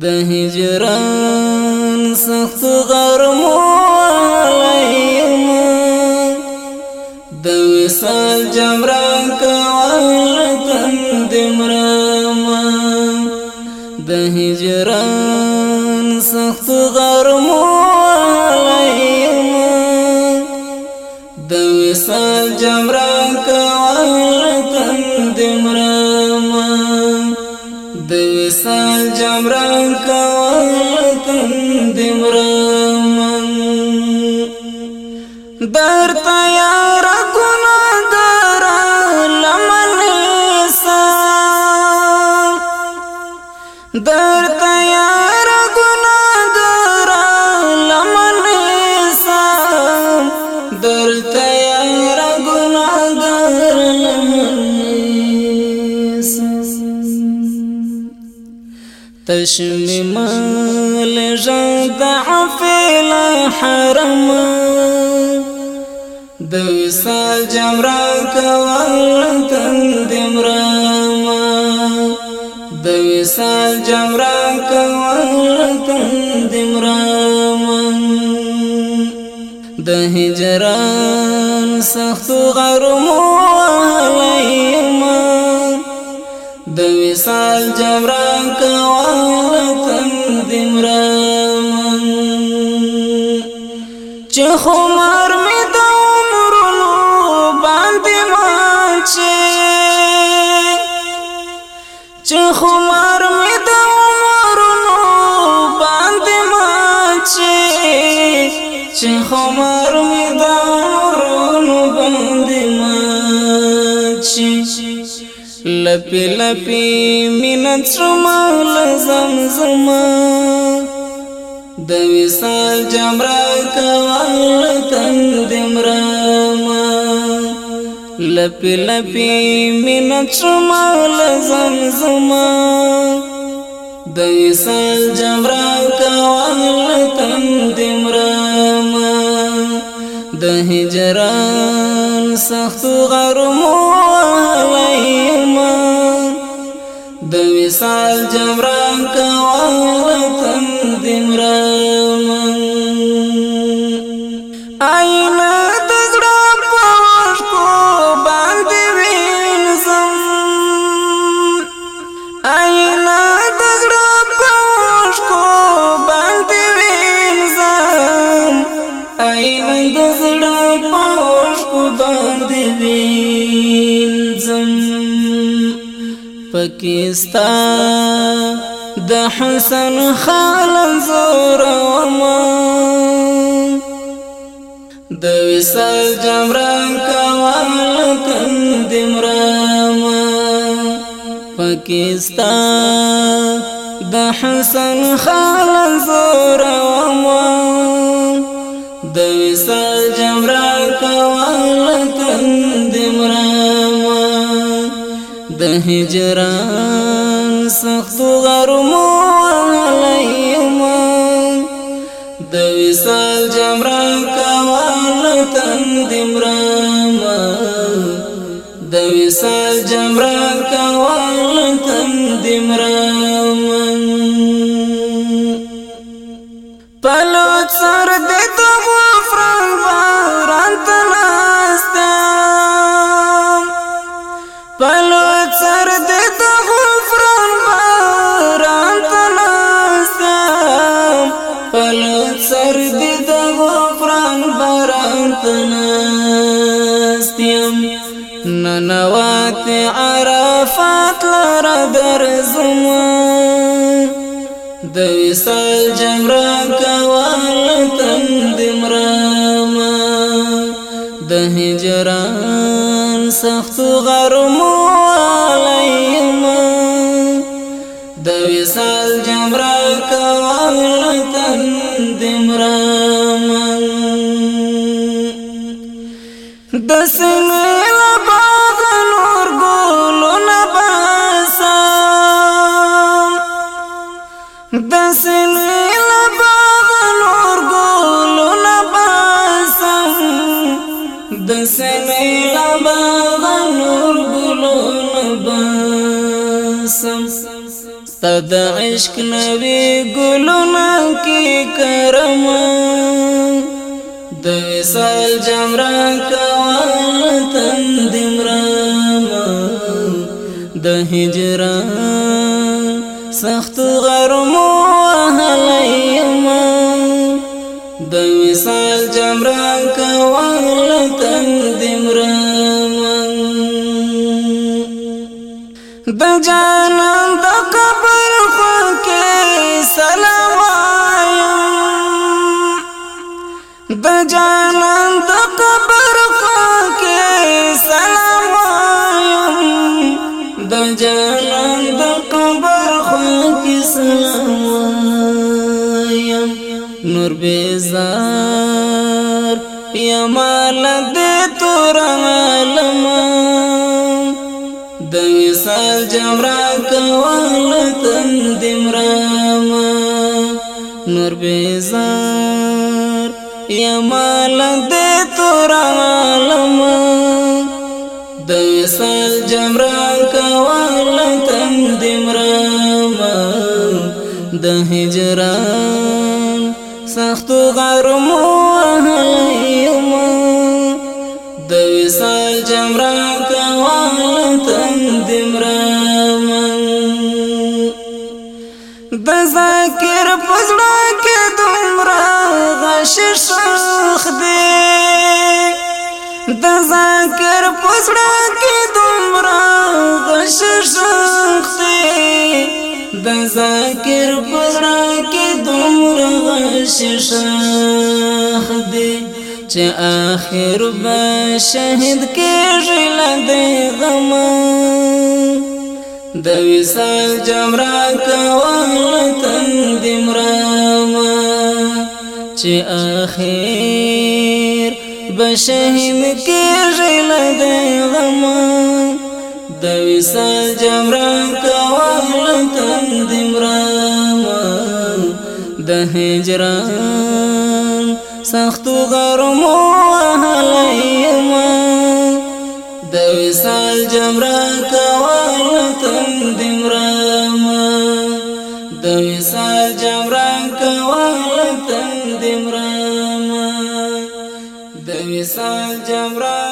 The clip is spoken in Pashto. د هجران سخت غرمو علیم د وصال جمران کوالتن دمرام د هجران سخت غرمو علیم د وصال جمران جمران کواتن دمرمن در تیار کنا در لمن سا در تیار تشمیم لجد عفل حرم دو سال جمرا کول تندم راما دو سال جمرا کول تندم راما د هجران سخت غرمو علیم وصال جبران كوالتن دمران چخو مرمي مې د عمر لو باندې ماچې چې خمار مې د عمر لو باندې ماچې چې خمار لپی لپی مینت شما لزم زما د وصال جمرا کوال تند مرما لپی لپی مینت شما لزم زما د وصال جمرا کوال تند مرما د هجران سخت غرمو د وصال جمران کا وطن دمرام آئینا تزرا پوش کو باند وینزم آئینا تزرا پوش کو باند وینزم آئینا تزرا پوش کو باند وینزم پاکستان د حسن خان زور وما د وسال جمران کوال کند مرام پاکستان د حسن خان زور وما د هجران سخت غرمو علیم د وصال جمرا کوال تندم راما د وصال جمرا کوال تندم راما وخت نستیم ننوات عرفات لرا درزم د وصال جمرا کوال تند مرام د هجران سخت غرمو علیم د وصال جمرا کوال تند د سنې له باغ نور ګلونه باسم د سنې له باغ نور ګلونه باسم د سنې له باغ نور ګلونه باسم تد عشق نوی ګلونه کې کرم د وصال جمران د هجران سخت غرمو اهلیم د وصال جمران کوال تندمرم د جانان د قبر یمال دې تور عالم د وصال جمرا کول تند مرام نور بیزار یمال دې تور عالم د وصال جمرا کول تند مرام د هجران سخت غرمو شیخ دی د ذکر پسړه کې دومره غش شیخ دی د ذکر پسړه کې دومره غش شیخ دی چې اخر به شهید کېږي لدې غم د وصال جمرا کوه تندم رامه چې اخر بشهم کېږي لدی غم د وصال جمران کوم لتن دمرام د هجران سختو غرمو انسان جمران